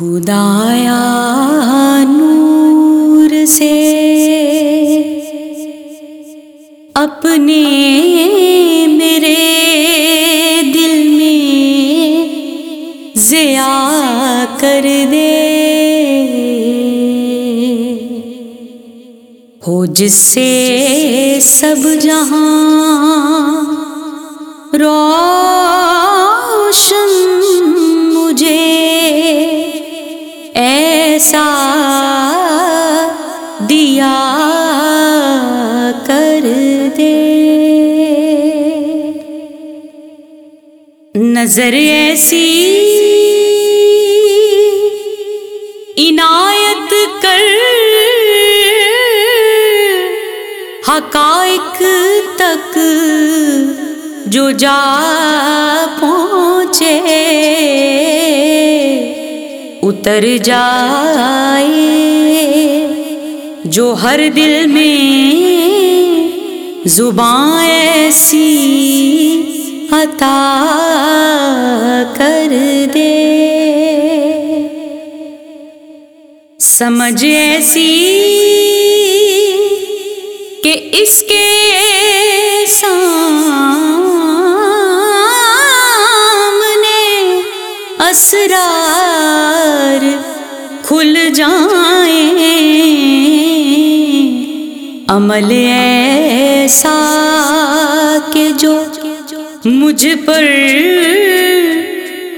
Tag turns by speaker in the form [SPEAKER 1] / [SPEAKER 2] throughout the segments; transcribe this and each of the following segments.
[SPEAKER 1] خدایا نور سے اپنے میرے دل میں ضیا کر دے۔ ہو جس سے سب جہاں روشن نظر ایسی عنایت کر۔ حقائق تک جو جا پہنچے، اتر جائے۔ جو ہر دل میں زباں ایسی عطا کر دے۔ سمجھ ایسی کہ اس کے سامنے اسرار کھل جائیں۔ عمل ایسا کہ جو مجھ پر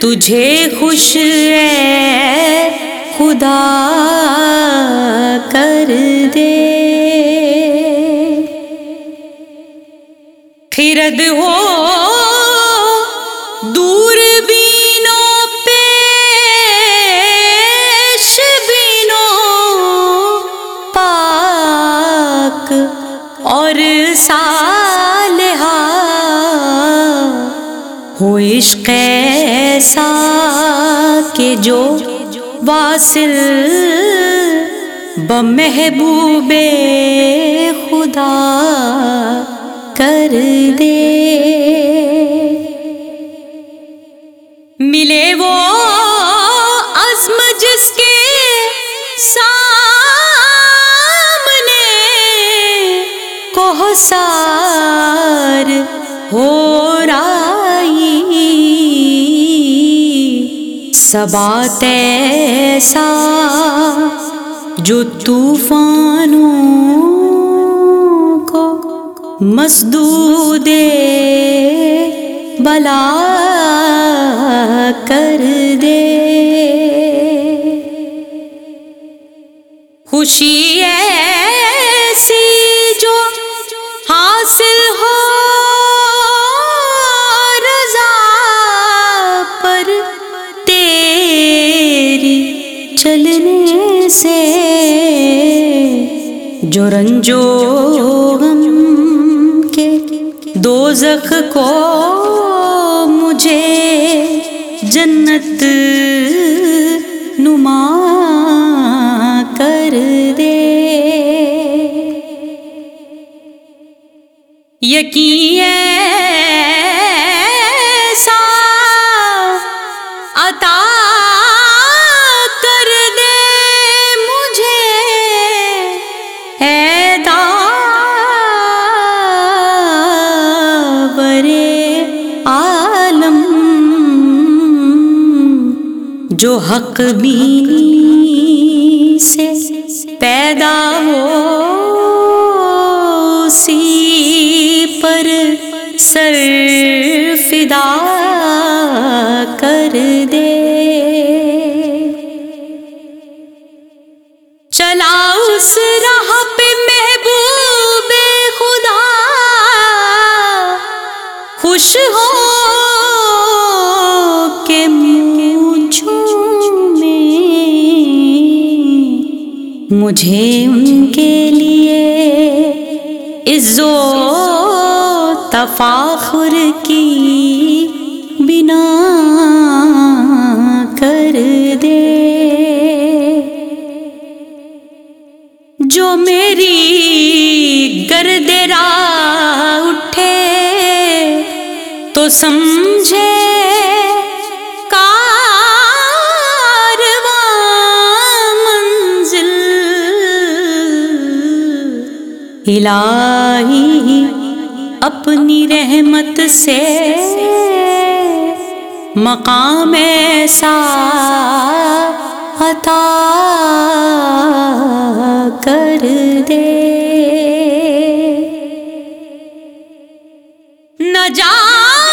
[SPEAKER 1] تجھے خوش ہے خدا کر دے۔ پھرد ہو عشق ایسا کہ جو واصل بمحبوب خدا کر دے۔ ملے سبات ایسا جو طوفانوں کو مسدود بلا کر دے۔ خوشی ایسی جو حاصل جو رنجو غم کے دوزخ کو مجھے جنت نما کر دے۔ یقین جو حق بینی سے پیدا ہو سی پر سر فدا کر دے۔ چلا اس راہ پہ محبوب خدا، خوش ہو مجھے ان کے لیے عزو تفاخر کی بنا کر دے۔ جو میری گرد راہ اٹھے تو سمجھے الہی اپنی رحمت سے مقام ایسا عطا کر دے۔ نجات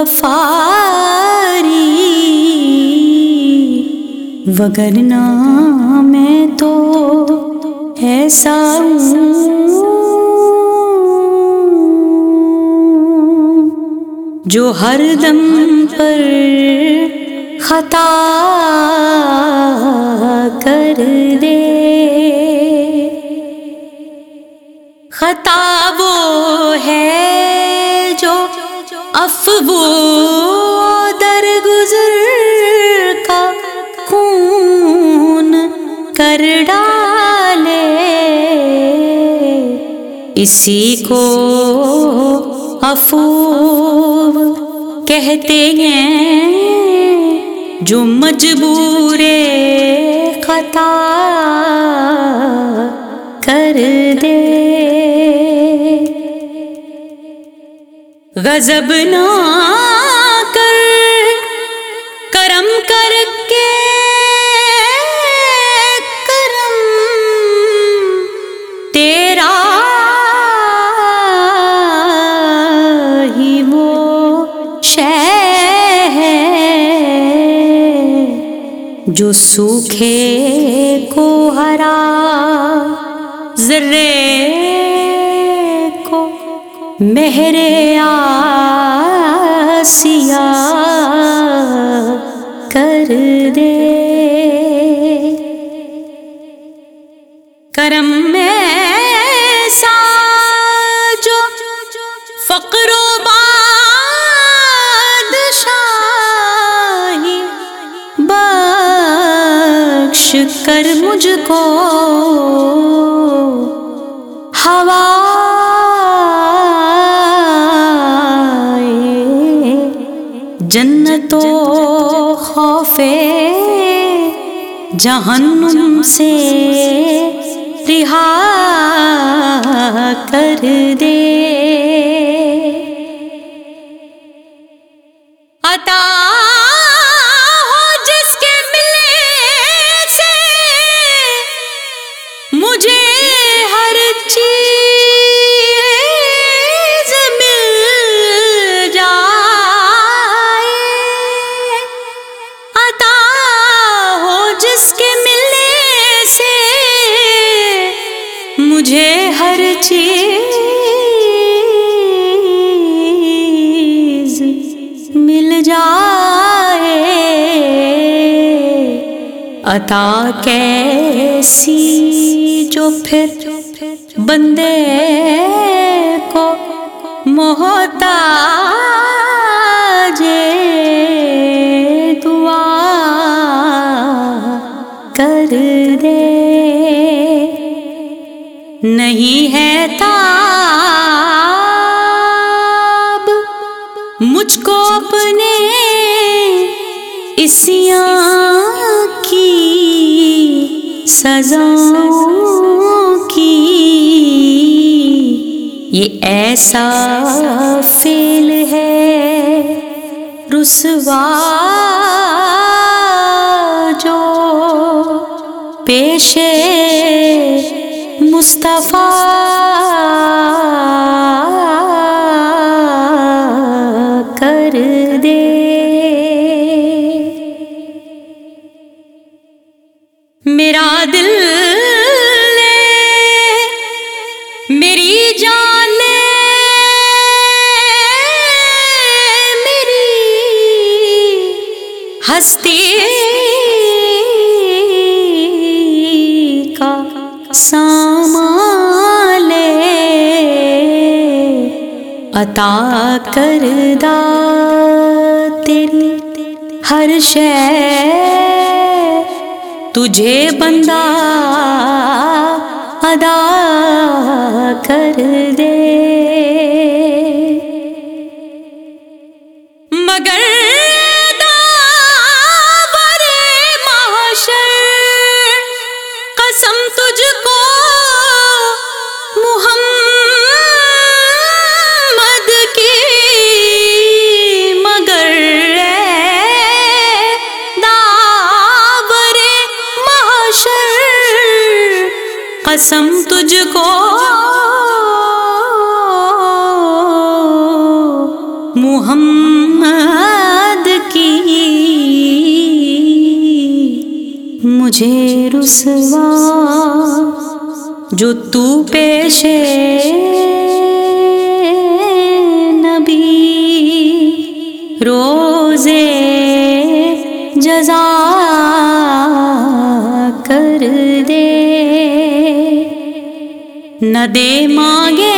[SPEAKER 1] غفاری وگرنہ میں تو ایسا ہوں جو ہر دم پر خطا کر دے۔ خطا وہ ہے افو در گزر کا خون کر ڈالے۔ اسی کو افو کہتے ہیں جو مجبور خطا کر دے۔ غضب نہ کر، کرم کر کے کرم تیرا ہی وہ شے ہے جو سوکھے کو ہرا، ذرے مہر آسیا کر دے۔ کرم میں جو فقر و بادشاہی بخش کر مجھ کو۔ جنت و خوف جہنم سے رہا کر دے۔ عطا جائے۔ عطا کیسی جو پھر بندے کو محتاج دعا کر دے۔ نہیں ہے تاب مجھ کو اپنے اسیاں کی سزاؤں کی۔ یہ ایسا فیل ہے رسوا جو پیش مصطفیٰ ہستی کا سامان عطا کردہ تیری ہر شے تجھے بندہ ادا کر دے۔ قسم تجھ کو۔ محمد کی مجھے رسوا جو تو پیشے نہ دے مانگے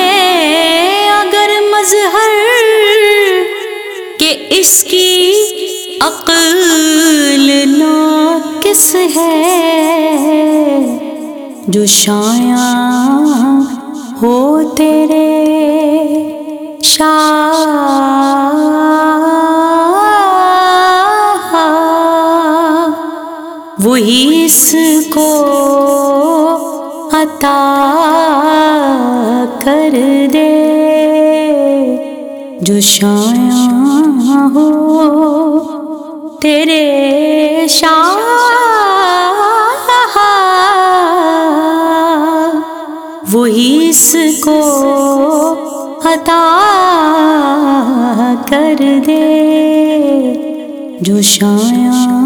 [SPEAKER 1] اگر مظہر کہ اس کی عقل ناقص ہے۔ جو شایاں ہو تیرے شاہ، وہی اس کو عطا کر دے۔ جو شایاں ہو، تیرے شاہ وہی اس کو عطا کر دے۔ جو شایاں